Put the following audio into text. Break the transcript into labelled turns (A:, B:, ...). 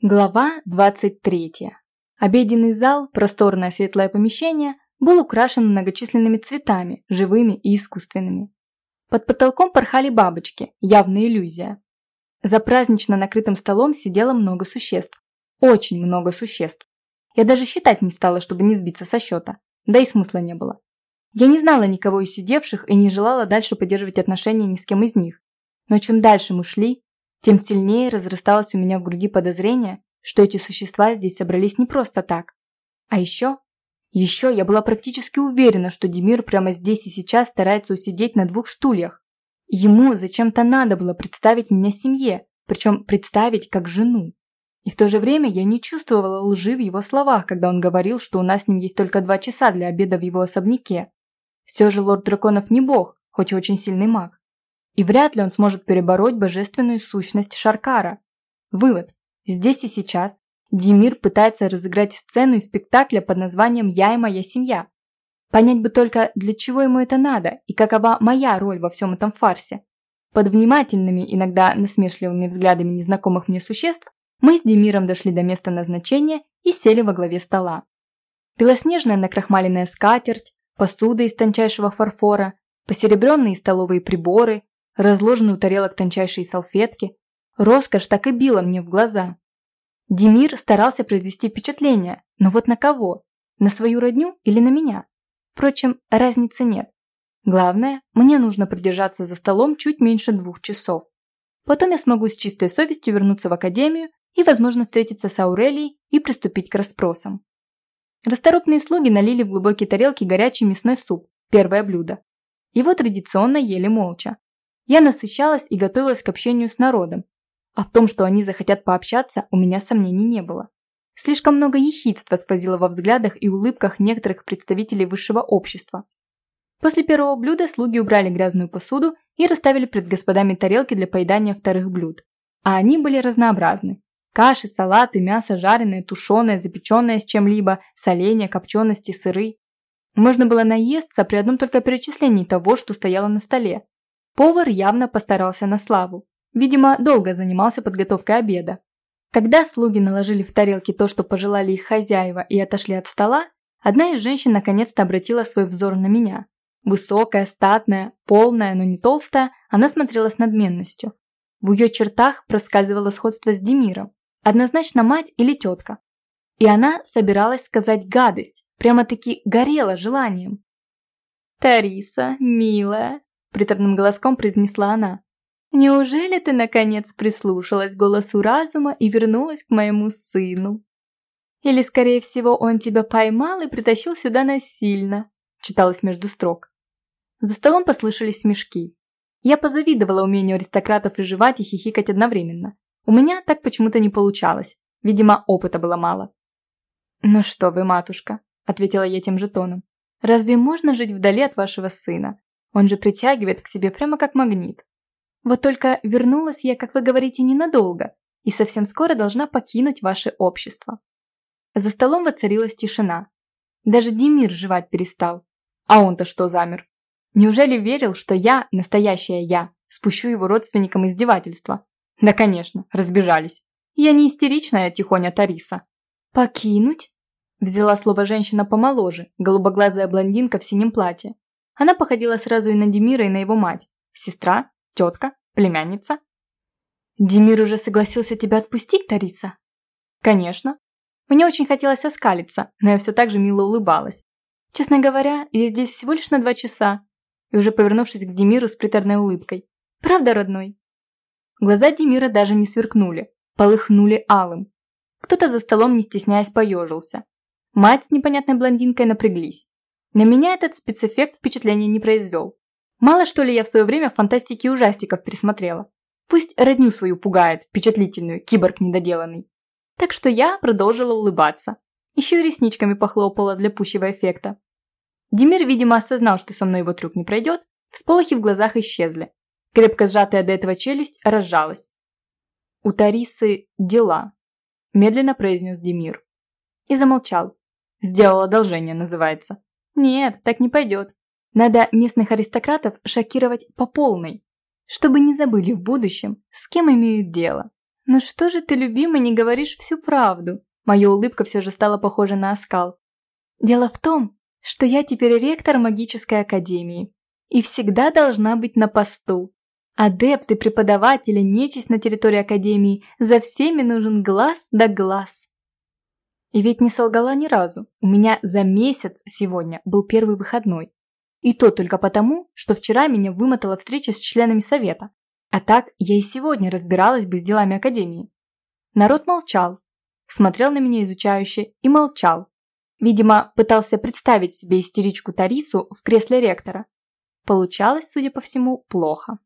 A: Глава 23. Обеденный зал, просторное светлое помещение, был украшен многочисленными цветами, живыми и искусственными. Под потолком порхали бабочки, явная иллюзия. За празднично накрытым столом сидело много существ. Очень много существ. Я даже считать не стала, чтобы не сбиться со счета. Да и смысла не было. Я не знала никого из сидевших и не желала дальше поддерживать отношения ни с кем из них. Но чем дальше мы шли, тем сильнее разрасталось у меня в груди подозрение, что эти существа здесь собрались не просто так. А еще, еще я была практически уверена, что Демир прямо здесь и сейчас старается усидеть на двух стульях. Ему зачем-то надо было представить меня семье, причем представить как жену. И в то же время я не чувствовала лжи в его словах, когда он говорил, что у нас с ним есть только два часа для обеда в его особняке. Все же лорд драконов не бог, хоть и очень сильный маг. И вряд ли он сможет перебороть божественную сущность Шаркара. Вывод. Здесь и сейчас Демир пытается разыграть сцену из спектакля под названием «Я и моя семья». Понять бы только, для чего ему это надо и какова моя роль во всем этом фарсе. Под внимательными, иногда насмешливыми взглядами незнакомых мне существ мы с Демиром дошли до места назначения и сели во главе стола. Белоснежная накрахмаленная скатерть, посуда из тончайшего фарфора, посеребренные столовые приборы, разложенные у тарелок тончайшие салфетки. Роскошь так и била мне в глаза. Демир старался произвести впечатление, но вот на кого? На свою родню или на меня? Впрочем, разницы нет. Главное, мне нужно продержаться за столом чуть меньше двух часов. Потом я смогу с чистой совестью вернуться в академию и, возможно, встретиться с Аурелией и приступить к расспросам. Расторопные слуги налили в глубокие тарелки горячий мясной суп, первое блюдо. Его традиционно ели молча. Я насыщалась и готовилась к общению с народом. А в том, что они захотят пообщаться, у меня сомнений не было. Слишком много ехидства сквозило во взглядах и улыбках некоторых представителей высшего общества. После первого блюда слуги убрали грязную посуду и расставили перед господами тарелки для поедания вторых блюд. А они были разнообразны. Каши, салаты, мясо жареное, тушеное, запеченное с чем-либо, соленья, копчености, сыры. Можно было наесться при одном только перечислении того, что стояло на столе. Повар явно постарался на славу. Видимо, долго занимался подготовкой обеда. Когда слуги наложили в тарелки то, что пожелали их хозяева, и отошли от стола, одна из женщин наконец-то обратила свой взор на меня. Высокая, статная, полная, но не толстая, она смотрела с надменностью. В ее чертах проскальзывало сходство с Демиром. Однозначно мать или тетка. И она собиралась сказать гадость, прямо-таки горела желанием. «Тариса, милая, приторным голоском произнесла она. «Неужели ты, наконец, прислушалась голосу разума и вернулась к моему сыну? Или, скорее всего, он тебя поймал и притащил сюда насильно?» читалось между строк. За столом послышались смешки. Я позавидовала умению аристократов и жевать и хихикать одновременно. У меня так почему-то не получалось. Видимо, опыта было мало. «Ну что вы, матушка», – ответила я тем же тоном. «Разве можно жить вдали от вашего сына? Он же притягивает к себе прямо как магнит. Вот только вернулась я, как вы говорите, ненадолго, и совсем скоро должна покинуть ваше общество. За столом воцарилась тишина. Даже Демир жевать перестал. А он-то что замер? Неужели верил, что я, настоящая я, спущу его родственникам издевательства? Да, конечно, разбежались. Я не истеричная тихоня Тариса. «Покинуть?» Взяла слово женщина помоложе, голубоглазая блондинка в синем платье. Она походила сразу и на Демира, и на его мать. Сестра, тетка, племянница. Демир уже согласился тебя отпустить, Тариса? Конечно. Мне очень хотелось оскалиться, но я все так же мило улыбалась. Честно говоря, я здесь всего лишь на два часа. И уже повернувшись к Демиру с приторной улыбкой. Правда, родной? Глаза Демира даже не сверкнули, полыхнули алым. Кто-то за столом, не стесняясь, поежился. Мать с непонятной блондинкой напряглись. На меня этот спецэффект впечатления не произвел. Мало что ли я в свое время фантастики и ужастиков пересмотрела. Пусть родню свою пугает, впечатлительную, киборг недоделанный. Так что я продолжила улыбаться. Еще и ресничками похлопала для пущего эффекта. Демир, видимо, осознал, что со мной его трюк не пройдет, всполохи в глазах исчезли. Крепко сжатая до этого челюсть разжалась. «У Тарисы дела», – медленно произнес Демир. И замолчал. «Сделал одолжение» называется. Нет, так не пойдет. Надо местных аристократов шокировать по полной, чтобы не забыли в будущем, с кем имеют дело. «Ну что же ты, любимый, не говоришь всю правду?» Моя улыбка все же стала похожа на оскал. «Дело в том, что я теперь ректор магической академии и всегда должна быть на посту. Адепты, преподаватели, нечисть на территории академии, за всеми нужен глаз да глаз. И ведь не солгала ни разу. У меня за месяц сегодня был первый выходной. И то только потому, что вчера меня вымотала встреча с членами совета. А так я и сегодня разбиралась бы с делами академии. Народ молчал, смотрел на меня изучающе и молчал. Видимо, пытался представить себе истеричку Тарису в кресле ректора. Получалось, судя по всему, плохо.